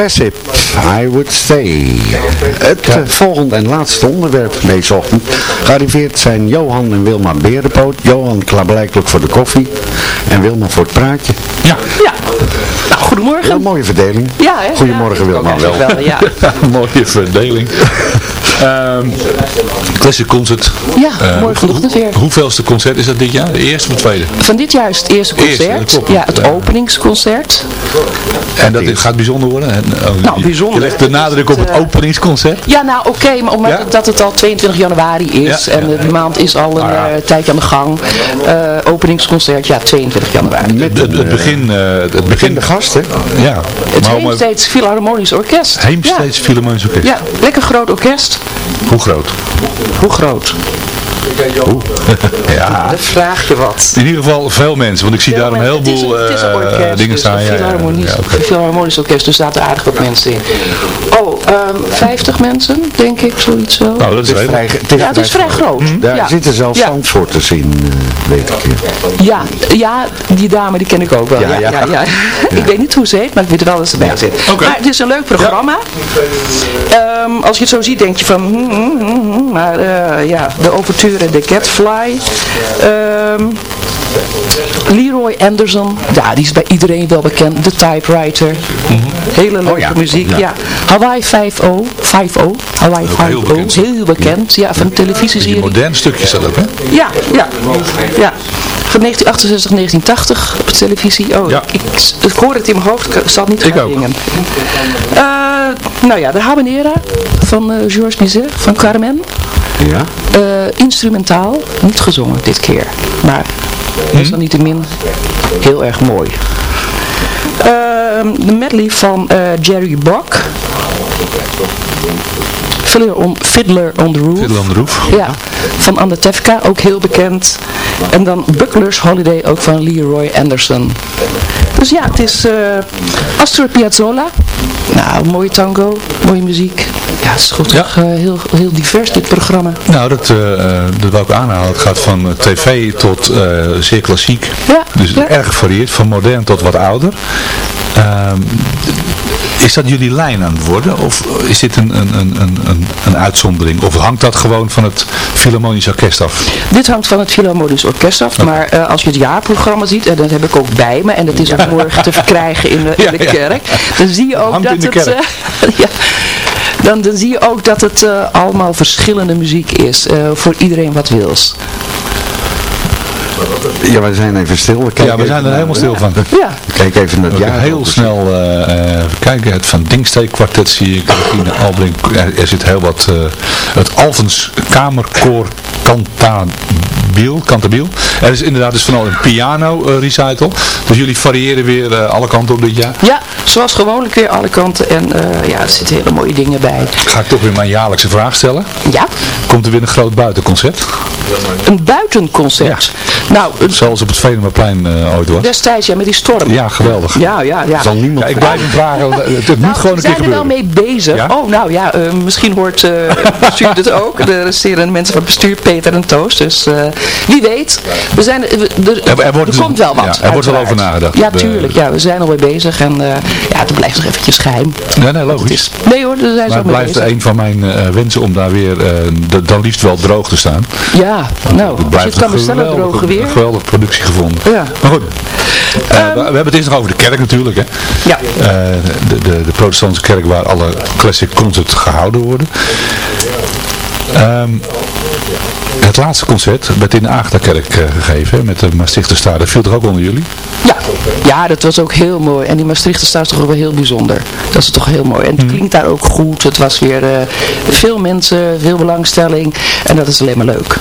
I would say. Het volgende en laatste onderwerp deze ochtend gearriveerd zijn Johan en Wilma Berenpoot. Johan klaarblijkelijk voor de koffie en Wilma voor het praatje. Ja. Ja. Nou, goedemorgen. Een mooie verdeling. Ja, hè? Goedemorgen Ja, Wilma wel. ja. Mooie verdeling. Ehm classic concert. Ja, morgenochtend weer. Hoeveelste concert is dat dit jaar? De eerste of de tweede? Van dit jaar is het eerste Eerste, concert. klopt. ja, het openingsconcert. En dat gaat bijzonder worden? En, oh, Nou, je- bijzonder. Je legt de nadruk op het eh, openingsconcert. Ja, nou oké, maar omdat Ja? het, dat het al 22 januari is Ja, en ja, de maand is al een Ah, ja. eh, tijdje aan de gang. Eh, openingsconcert, ja, 22 januari. Het, het begin... eh, het begin de gasten. Ja. Het maar Heemsteeds Philharmonisch Orkest. Heemsteeds Philharmonisch Orkest. Ja. ja, lekker groot orkest. Hoe groot? Hoe groot? Ja. Dat vraag je wat. In ieder geval veel mensen, want ik zie daar een is heleboel een, het is een eh, orkest, dingen staan. oké. een Philharmonisch orkest, dus daar zaten aardig wat mensen in. Oh, ehm 50 mensen, denk ik, zoiets zo. Nou, dat is is vrij, het is ja, het is vrij groot. Daar ja. zitten zelfs ja. Zandvoorters in, eh, weet ik. Ja, ja, die dame die ken ik ook wel. Ja, Ja, ja, ja. ja. ik weet niet hoe ze heet, maar ik weet wel dat ze erbij zit. Maar het is een leuk programma. Ehm, als je het zo ziet, denk je van... hmm, hmm, maar eh, ja, de de Catfly. Ehm, Leroy Anderson, ja, die is bij iedereen wel bekend. De Typewriter. Hele leuke ja. muziek, Ja. ja. Hawaii 5-0, 5-0, Hawaii 5-0, heel bekend. heel bekend. Ja, van de Die televisieserie. modern stukje is dat ook, hè? Ja, ja, ja. Van 1968, 1980 op televisie. Oh, Ja. ik, ik hoor het in mijn hoofd, ik zal het niet Ik gaan ook. zingen. Eh, nou ja, de Habanera van eh, Georges Bizet, van Carmen. Ja. Eh, instrumentaal, niet gezongen dit keer. Maar desalniettemin heel erg mooi. Ehm, de medley van eh, Jerry Bock. Fiddler on, Fiddler on the Roof. Fiddler on the Roof. Ja, van Anne Tefka, ook heel bekend. En dan Buckler's Holiday, ook van Leroy Anderson. Dus ja, het is eh Astor Piazzolla. Nou, mooie tango, mooie muziek. Ja, het is goed, Ja. eh, heel, heel divers dit programma. Nou, dat, eh, eh, dat wil ik aanhalen. Het gaat van tv tot zeer klassiek. Ja, Dus ja. erg gevarieerd, van modern tot wat ouder. Is dat jullie lijn aan het worden? Of is dit een, een, een, een, een- een uitzondering? Of hangt dat gewoon van het Philharmonisch Orkest af? Dit hangt van het Philharmonisch Orkest af, maar eh, als je het jaarprogramma ziet, en dat heb ik ook bij me, en dat is ook morgen te verkrijgen in de, in kerk, dan zie je ook dat het... eh, ja, dan, dan zie je ook dat het eh, allemaal verschillende muziek is, voor iedereen wat wils. Ja, we zijn even stil. We Ja, we zijn er helemaal stil van. Ja, Kijk even naar het jaar. heel snel eh, eh, even kijken. Het Van Dinksteek kwartet zie ik. Regine Albrink. Er, er zit heel wat. eh, het Alvens Kamerkoor Cantabiel. Cantabiel. Er is inderdaad dus van al een piano recital. Dus jullie variëren weer alle kanten op dit jaar. ja, zoals gewoonlijk weer alle kanten, en eh, ja, er zitten hele mooie dingen bij. Ga ik toch weer mijn jaarlijkse vraag stellen. Ja, Komt er weer een groot buitenconcert? een buitenconcert. Nou, Zoals op het Venemaplein eh ooit was. destijds ja, met die storm. Ja, geweldig. Ja, ja, ja. Zal niemand Ja, ik blijf hem vragen. Het, het moet Nou, gewoon we een keer zijn er wel gebeuren. mee bezig. Ja? Oh, nou ja, eh, misschien hoort eh, het bestuur dit ook. De resterende mensen van het bestuur, Peter en Toos. Dus eh, wie weet. We zijn, er, er, Er- er wordt- komt wel wat. ja, er wordt wel over nagedacht. Ja, tuurlijk. Ja, we zijn alweer bezig. En eh, ja, het blijft nog eventjes geheim. Nee, nee, logisch. Nee hoor, daar zijn Maar ze het mee blijft bezig. een van mijn eh, wensen om daar weer, eh, dan liefst wel droog te staan. Ja, nou, als je blijft het kan bestellen, droge weer. Een geweldige productie gevonden. Ja. Maar goed, eh, we, we hebben het eerst nog over de kerk natuurlijk. Hè. Ja. Eh, de, de, de protestantse kerk waar alle classic concerts gehouden worden. Ehm, het laatste concert werd in de Aagda-kerk eh, gegeven met de Maastrichter Staar. Dat viel toch ook onder jullie? Ja. ja, dat was ook heel mooi. En die Maastrichter staat toch wel heel bijzonder. Dat is toch heel mooi. En het Mhm. klinkt daar ook goed. Het was weer eh, veel mensen, veel belangstelling. En dat is alleen maar leuk.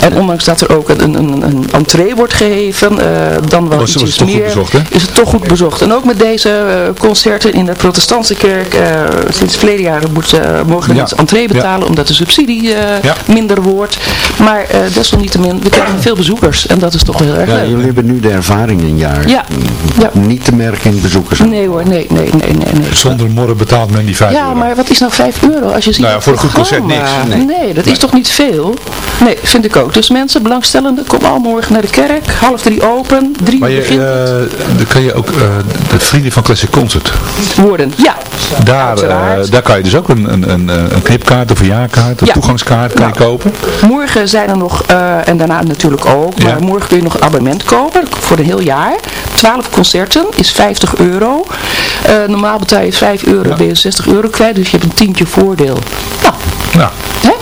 En ondanks dat er ook een, een, een entree wordt gegeven, eh, dan wel Was- toch goed meer, bezocht, is het toch goed bezocht. En ook met deze concerten in de protestantse kerk, sinds verleden jaar moet, eh, mogen Ja. mensen entree Ja. betalen, omdat de subsidie Ja. minder wordt. Maar uh, desalniettemin, we krijgen veel bezoekers en dat is toch heel erg ja, leuk. Jullie hebben nu de ervaring een jaar. Ja. ja. Niet te merken in bezoekers. Nee hoor, nee, nee, nee, nee. nee. Zonder morren betaalt men die 5 ja, euro. maar wat is nou 5 euro als je ziet Nou ja, voor een goed concert niks. Nee, nee dat is toch niet veel? Nee, vind ik ook. Dus mensen, belangstellenden, kom al morgen naar de kerk. Half drie open, drie maar je, begint uh, het. dan kan je ook uh, de vrienden van Classic Concert. Worden, ja. Daar, uh, daar kan je dus ook een, een, een, een knipkaart of een jaarkaart, een Ja. toegangskaart kan Nou. je kopen. Morgen zijn er nog, eh, en daarna natuurlijk ook, maar Ja. morgen kun je nog een abonnement kopen voor een heel jaar. 12 concerten is 50 euro. Eh, normaal betaal je 5 euro, ben je 60 euro kwijt, dus je hebt een tientje voordeel. Nou, Nou, hè?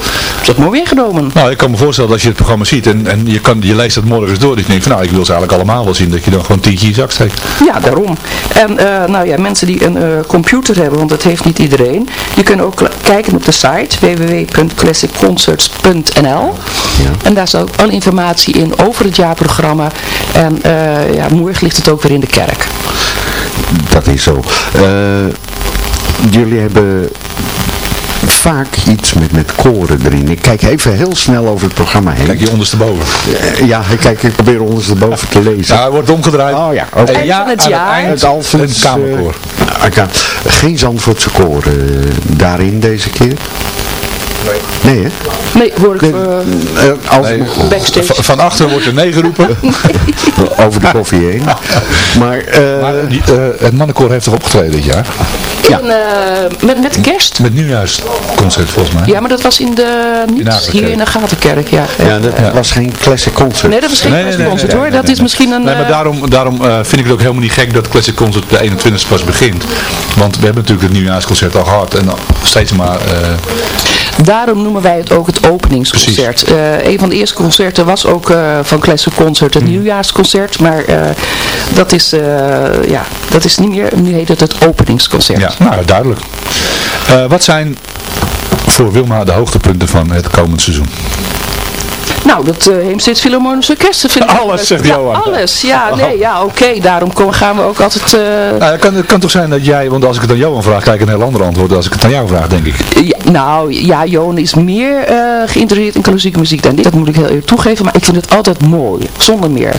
Is dat mooi weggenomen? nou, ik kan me voorstellen dat als je het programma ziet en, en je, kan, je leest het morgen eens door. Dat je denkt van nou, ik wil ze eigenlijk allemaal wel zien. Dat je dan gewoon tientje in je zak steekt. Ja, daarom. En eh, nou ja, mensen die een eh, computer hebben, want dat heeft niet iedereen, die kunnen ook kijken op de site www.classicconcerts.nl En daar staat ook alle informatie in over het jaarprogramma. En eh, ja, morgen ligt het ook weer in de kerk. Dat is zo. Eh, jullie hebben vaak iets met, met koren erin. Ik kijk even heel snel over het programma heen. Kijk je ondersteboven. Eh, ja, ik kijk, ik probeer ondersteboven te lezen. Ja, hij wordt omgedraaid. Oh ja, oké. En ja, van het aan jaar. eind Het Alphens, een kamerkoor. ja, geen Zandvoortse koren eh, daarin deze keer? Nee, hè? Nee, hoor ik Nee, eh, als Nee, backstage. van, van achter wordt er nee geroepen. over de koffie heen. Maar, eh, Maar die, eh, het mannenkoor heeft toch opgetreden dit jaar? Ja. En, eh, met, met kerst. Met nieuwjaarsconcert volgens mij. Ja, maar dat was in de, niet hier in de Gatenkerk, ja. ja, dat was geen classic concert. Nee, dat was geen concert hoor. dat is misschien een... Nee, maar eh, daarom, daarom eh, vind ik het ook helemaal niet gek dat Classic Concert de 21 pas begint. Want we hebben natuurlijk het nieuwjaarsconcert al gehad en steeds maar... eh, Daarom noemen wij het ook het openingsconcert. Eh, een van de eerste concerten was ook eh, van Classic Concert het nieuwjaarsconcert. Maar eh, dat, is, ja, dat is niet meer, nu heet het het openingsconcert. ja, nou duidelijk. Wat zijn voor Wilma de hoogtepunten van het komend seizoen? Nou, dat uh, Heemsteeds Philharmonisch Orkest. dat vind ik- Alles, zegt ja, Johan. Alles, ja, nee, ja, oké. daarom komen, gaan we ook altijd... eh, Nou, het, kan, het kan toch zijn dat jij, want als ik het aan Johan vraag, krijg ik een heel ander antwoord dan als ik het aan jou vraag, denk ik. Ja, nou, ja, Johan is meer eh, geïnteresseerd in klassieke muziek dan ik. Dat moet ik heel eerlijk toegeven. Maar ik vind het altijd mooi. Zonder meer.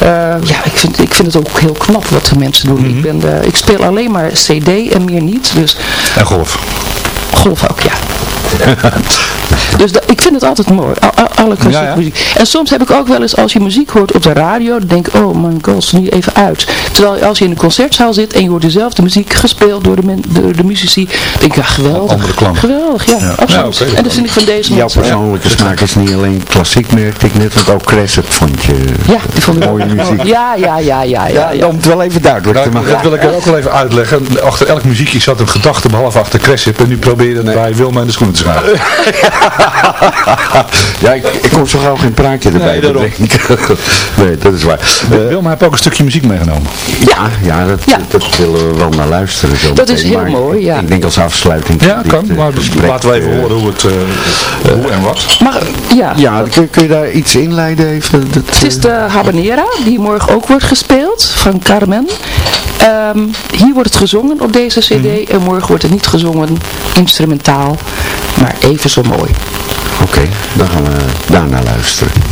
Eh, ja, ik vind, ik vind het ook heel knap wat de mensen doen. ik, ben, eh, ik speel alleen maar cd en meer niet. Dus En golf. golf ook, ja. dus dat- ik vind het altijd mooi. Al- al- alle klassieke Ja, ja. muziek. En soms heb ik ook wel eens, als je muziek hoort op de radio, dan denk ik, oh mijn god, nu even uit. Terwijl als je in een concertzaal zit en je hoort dezelfde muziek gespeeld door de, men, door de muzici, denk ik, ja, geweldig. Andere klank. Geweldig, ja, Ja. absoluut. Ja. En dat vind ik van deze Jouw persoonlijke smaak is niet alleen klassiek, merkte ik net, want ook Crescent vond je Ja, die vond ik mooie muziek. Ja, ja, ja, ja, ja. ja. Om het wel even duidelijk te Nou, maken. dat wil ik ook wel even uitleggen. Achter elk muziekje zat een gedachte, behalve achter Cressip. En nu probeer je het bij Wilma in de schoenen te schuiven. Ja, ik, ik kon zo gauw geen praatje erbij Nee, daarom. bedenken. nee, dat is waar. Eh, Wilma heeft ook een stukje muziek meegenomen. ja, ja, dat, Ja. dat willen we wel naar luisteren. Zo Dat is heel Maar mooi, ja. Ik denk als afsluiting. Ja, kan. eh, Maar gesprek, laten we even horen hoe het eh, hoe en wat. Maar, ja. Ja, kun, kun je daar iets inleiden even? Dat, Het is de Habanera, die morgen ook wordt gespeeld, van Carmen. Ehm, hier wordt het gezongen op deze cd en morgen wordt het niet gezongen, instrumentaal, maar even zo mooi. Oké, dan gaan we daarna luisteren.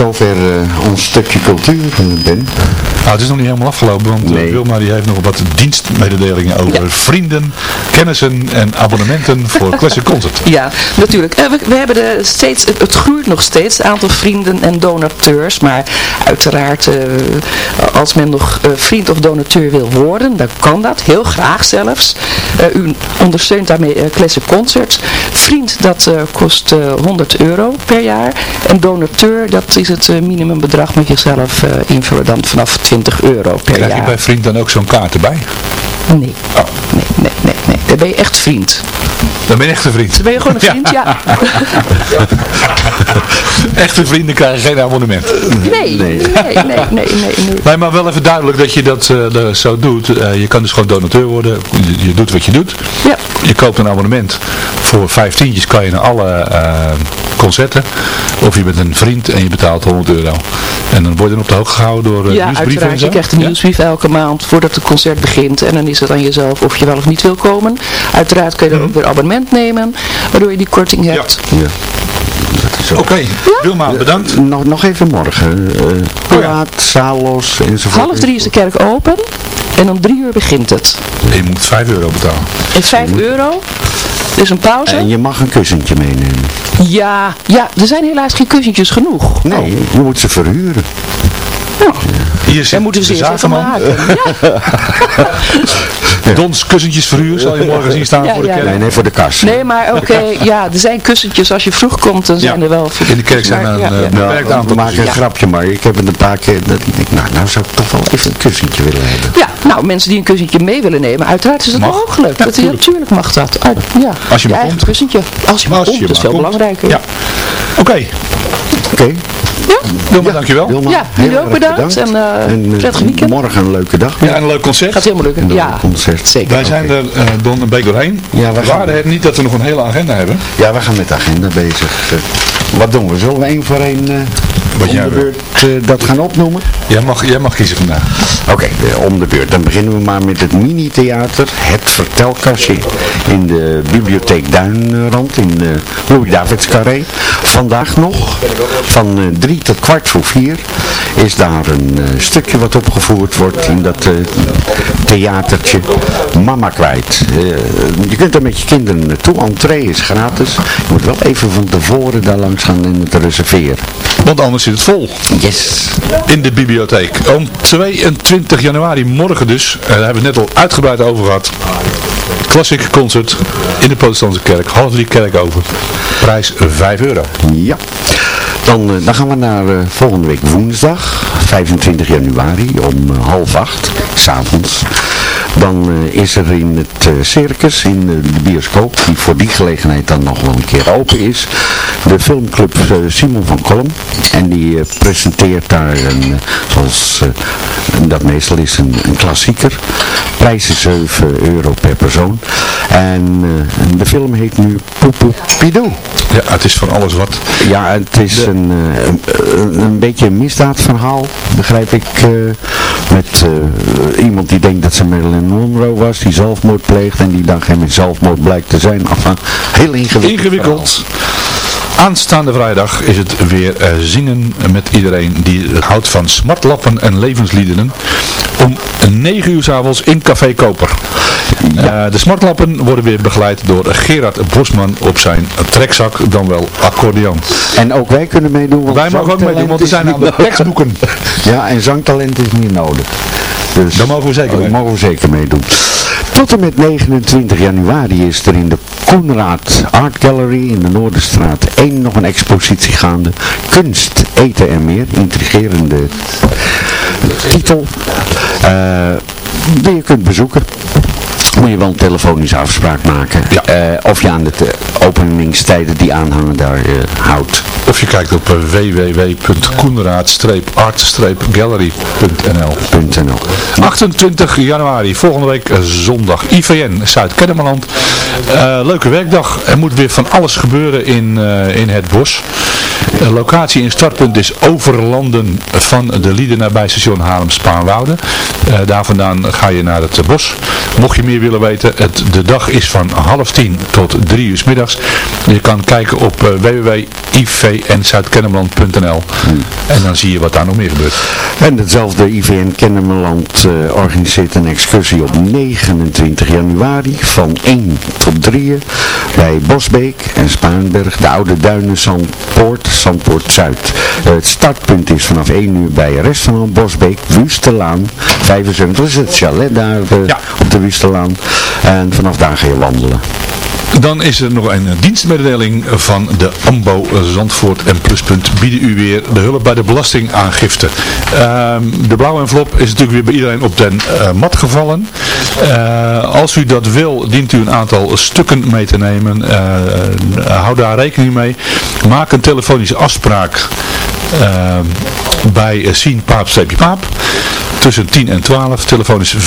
Zover eh, ons stukje cultuur, eh, Ben. Nou, het is nog niet helemaal afgelopen, want Nee. Wilma die heeft nog wat dienstmededelingen over vrienden, kennissen en abonnementen voor Classic Concert. Ja, natuurlijk. Eh, we, we hebben de steeds, het, het groeit nog steeds, het aantal vrienden en donateurs. Maar uiteraard, eh, als men nog eh, vriend of donateur wil worden, dan kan dat. Heel graag zelfs. U ondersteunt daarmee Classic Concert. Vriend, dat kost eh, 100 euro per jaar. En donateur, dat is het minimumbedrag met jezelf invullen dan vanaf 20 euro per Krijg je jaar. bij vriend dan ook zo'n kaart erbij? Nee. Oh. nee, nee, nee, nee. Dan ben je echt vriend. Dan ben je echt een vriend. Dan ben je gewoon een vriend, ja. Echte vrienden krijgen geen abonnement. Nee, nee, nee, nee, nee, nee. Nee, maar wel even duidelijk dat je dat eh, de- zo doet. Eh, je kan dus gewoon donateur worden. Je, je doet wat je doet. Ja. Je koopt een abonnement. Voor vijftientjes kan je naar alle eh, concerten. Of je bent een vriend en je betaalt 100 euro. En dan word je op de hoogte gehouden door uh, Ja, nieuwsbrieven en uiteraard. zo. Je krijgt een nieuwsbrief elke maand voordat het concert begint. En dan is het aan jezelf of je wel of niet wil komen. Uiteraard kun je Mhm. dan ook weer abonnement nemen, waardoor je die korting hebt. Ja. Oké, Wilma, bedankt. Nog, nog even morgen. eh Praat, Salos enzovoort. Half drie is de kerk open en om drie uur begint het. En je moet 5 euro betalen. Het is 5 euro. Is een pauze. En je mag een kussentje meenemen. Ja, ja, er zijn helaas geen kussentjes genoeg. Nee, je moet ze verhuren. Hier zit moeten de ze eerst even zakenman. maken. Ja. Dons kussentjesverhuur zal je morgen zien staan Ja, voor de ja, kerk. Nee, nee, voor de kas. Nee, maar oké, ja, er zijn kussentjes. Als je vroeg komt, dan zijn Ja. er wel... In de kerk zijn er een ja. eh, beperkt Nou, aantal. we maken een Ja. grapje, maar ik heb het een paar keer, dat ik denk, nou, nou zou ik toch wel even een kussentje willen hebben. Ja, nou, mensen die een kussentje mee willen nemen, uiteraard is dat Mag. mogelijk. Ja, dat, ja, tuurlijk. tuurlijk mag dat. Uit, ja. Als je maar komt. kussentje. Als je maar komt, dat is veel belangrijker. Ja. Oké, Oké. Wilma, dankjewel. Wilma, Ja, heel jullie ook erg bedankt en, eh, eh, prettig weekend. Morgen een leuke dag. Ja, en een leuk concert. Gaat helemaal lukken. Ja, concert. zeker. Wij zijn er, eh Don, een beetje doorheen. Ja, we gaan- waren het niet dat we nog een hele agenda hebben. Ja, we gaan met de agenda bezig. Eh, Wat doen we? Zullen we één voor één eh Wat om jij wil. beurt eh, dat gaan opnoemen? Jij mag, jij mag kiezen vandaag. Oké, eh, om de beurt. Dan beginnen we maar met het mini-theater, het vertelkastje in de bibliotheek Duinrand in de Louis-Davids Carré. Vandaag nog, van eh, drie tot kwart voor vier, is daar een eh, stukje wat opgevoerd wordt in dat eh, theatertje Mama kwijt. Eh, je kunt er met je kinderen naartoe, entree is gratis. Je moet wel even van tevoren daar langs gaan en het reserveren. Want anders zit het vol. Yes! In de bibliotheek. Om 22 januari, morgen dus, eh, daar hebben we het net al uitgebreid over gehad. Classic concert in de protestantse kerk. Half drie kerk over. Prijs 5 euro. Ja. Dan, eh, dan gaan we naar eh, volgende week woensdag, 25 januari, om half acht, s'avonds. Dan eh, is er in het eh, circus, in eh, de bioscoop, die voor die gelegenheid dan nog wel een keer open is, de filmclub Simon van Kolm. En die presenteert daar, een, zoals dat meestal is, een, een klassieker. Prijs is 7 euro per persoon. En de film heet nu Poepoe Pidoo. Ja, het is van alles wat. Ja, het is een, een, een beetje een misdaadverhaal, begrijp ik. met iemand die denkt dat ze Marilyn Monroe was, die zelfmoord pleegt en die dan geen zelfmoord blijkt te zijn. Enfin, heel ingewikkeld. Ingewikkeld. Aanstaande vrijdag is het weer eh, zingen met iedereen die houdt van smartlappen en levensliederen. Om 9 uur 's avonds in Café Koper. Eh, de smartlappen worden weer begeleid door Gerard Bosman op zijn trekzak, dan wel accordeon. En ook wij kunnen meedoen. Want Wij mogen ook meedoen, want er zijn namelijk is tekstboeken. Ja, en zangtalent is niet nodig. Dus Daar mogen we zeker daar mee. mogen we zeker meedoen. Tot en met 29 januari is er in de Koenraad Art Gallery in de Noorderstraat 1 nog een expositie gaande. Kunst, eten en meer. Intrigerende titel. Eh, die je kunt bezoeken. Moet je wel een telefonische afspraak maken. Ja. Eh, of je aan de openingstijden die aanhangen daar eh, houdt. Of je kijkt op eh, www.koenraad-art-gallery.nl .nl. 28 januari, volgende week zondag, IVN Zuid-Kennemerland. Leuke werkdag. Er moet weer van alles gebeuren in, in het bos. De locatie en startpunt is Overlanden van de Lieden nabij station Haarlem-Spaanwouden. Daar vandaan ga je naar het bos. Mocht je meer willen weten, het, de dag is van half tien tot drie uur middags. Je kan kijken op eh, ivnzuidkennemerland.nl En dan zie je wat daar nog meer gebeurt. En hetzelfde IVN Kennemerland uh, organiseert een excursie op 29 januari van 1 tot 3 bij Bosbeek en Spaanberg, de Oude Duinen, Zandpoort, Zandpoort Zuid. Uh, het startpunt is vanaf 1 uur bij restaurant Bosbeek, Wustelaan, 75, dat is het chalet daar uh, ja. op de En vanaf daar ga je wandelen. Dan is er nog een dienstmededeling van de AMBO Zandvoort en Pluspunt bieden u weer de hulp bij de belastingaangifte. Uh, de blauwe envelop is natuurlijk weer bij iedereen op den uh, mat gevallen. Uh, als u dat wil, dient u een aantal stukken mee te nemen. Uh, hou daar rekening mee. Maak een telefonische afspraak bij Sien Paap Paap tussen 10 en 12. Telefoon is 5715168.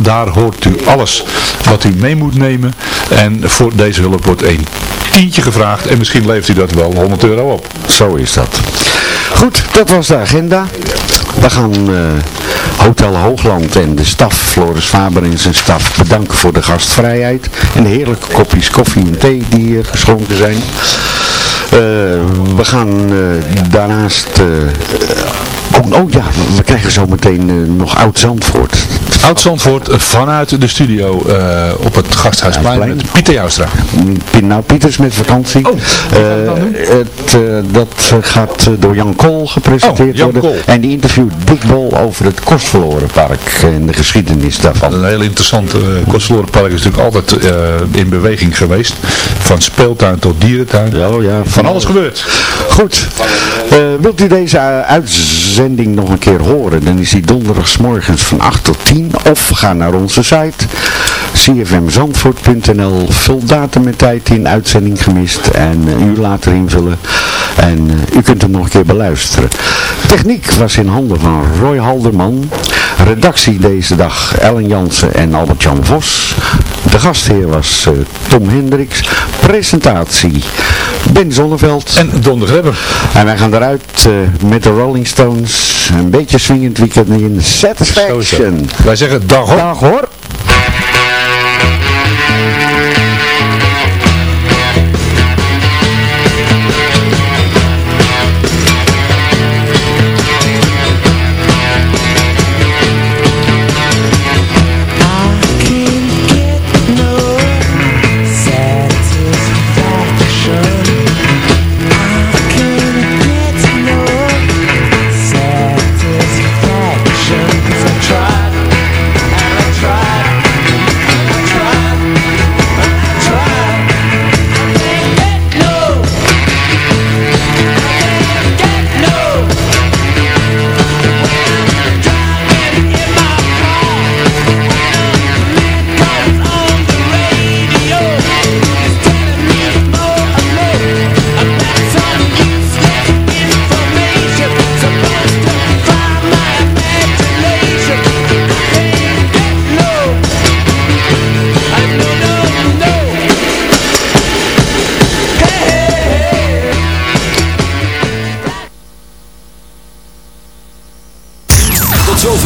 Daar hoort u alles wat u mee moet nemen. En voor deze hulp wordt een tientje gevraagd. En misschien levert u dat wel 100 euro op. Zo is dat. Goed, dat was de agenda. We gaan uh, Hotel Hoogland en de staf, Floris Faber en zijn staf, bedanken voor de gastvrijheid. En de heerlijke kopjes koffie en thee die hier geschonken zijn. Uh, we gaan uh, daarnaast Oh, oh ja, we krijgen zo meteen uh, nog Oud-Zandvoort. Oud-Zandvoort vanuit de studio uh, op het Gasthuisplein met Pieter Joustra. Nou, Pieter is met vakantie. Oh, uh, het, dat gaat door Jan Kool gepresenteerd oh, Jan worden. Kool. En die interviewt Dick Bol over het Kostverlorenpark en de geschiedenis daarvan. Een heel interessant uh, Kostverlorenpark is natuurlijk altijd in beweging geweest. Van speeltuin tot dierentuin. Ja, oh ja, van alles gebeurd. Goed. wilt u deze uitzending nog een keer horen? Dan is die donderdagsmorgens van 8 tot 10 of ga naar onze site cfmzandvoort.nl Vul datum met tijd in, uitzending gemist en u later invullen en uh, u kunt hem nog een keer beluisteren. Techniek was in handen van Roy Halderman. Redactie deze dag Ellen Jansen en Albert-Jan Vos. De gastheer was uh, Tom Hendricks. Presentatie Ben Zonneveld. En Don de Grebber. En wij gaan eruit uh, met de Rolling Stones. Een beetje swingend weekend in Satisfaction. Wij zeggen dag hoor. Dag hoor.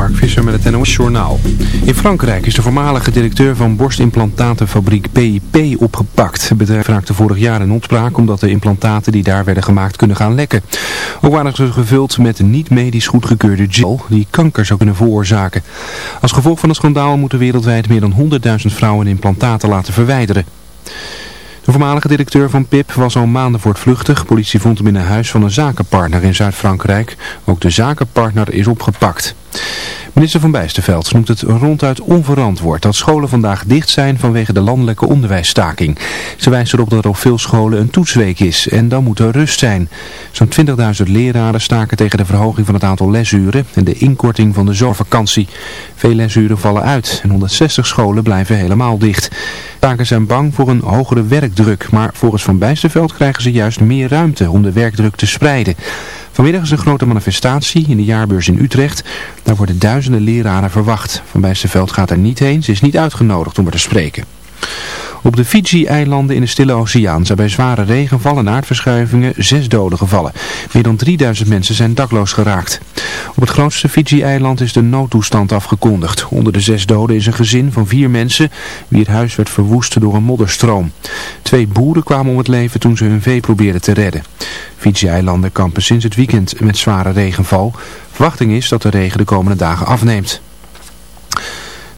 Mark Visser met het NOS Journaal. In Frankrijk is de voormalige directeur van borstimplantatenfabriek PIP opgepakt. Het bedrijf raakte vorig jaar in opspraak omdat de implantaten die daar werden gemaakt kunnen gaan lekken. Ook waren ze gevuld met niet medisch goedgekeurde gel die kanker zou kunnen veroorzaken. Als gevolg van het schandaal moeten wereldwijd meer dan 100.000 vrouwen implantaten laten verwijderen. De voormalige directeur van PIP was al maanden voortvluchtig. Politie vond hem in een huis van een zakenpartner in Zuid-Frankrijk. Ook de zakenpartner is opgepakt. Minister van Bijsterveld noemt het ronduit onverantwoord dat scholen vandaag dicht zijn vanwege de landelijke onderwijsstaking. Ze wijst erop dat er op veel scholen een toetsweek is en dan moet er rust zijn. Zo'n 20.000 leraren staken tegen de verhoging van het aantal lesuren en de inkorting van de zomervakantie. Veel lesuren vallen uit en 160 scholen blijven helemaal dicht. Taken zijn bang voor een hogere werkdruk, maar volgens Van Bijsterveld krijgen ze juist meer ruimte om de werkdruk te spreiden. Vanmiddag is een grote manifestatie in de jaarbeurs in Utrecht. Daar worden duizenden leraren verwacht. Van Bijsterveld gaat er niet heen. Ze is niet uitgenodigd om er te spreken. Op de Fiji-eilanden in de Stille Oceaan zijn bij zware regenval en aardverschuivingen zes doden gevallen. Meer dan 3000 mensen zijn dakloos geraakt. Op het grootste Fiji-eiland is de noodtoestand afgekondigd. Onder de zes doden is een gezin van vier mensen wie het huis werd verwoest door een modderstroom. Twee boeren kwamen om het leven toen ze hun vee probeerden te redden. Fiji-eilanden kampen sinds het weekend met zware regenval. Verwachting is dat de regen de komende dagen afneemt.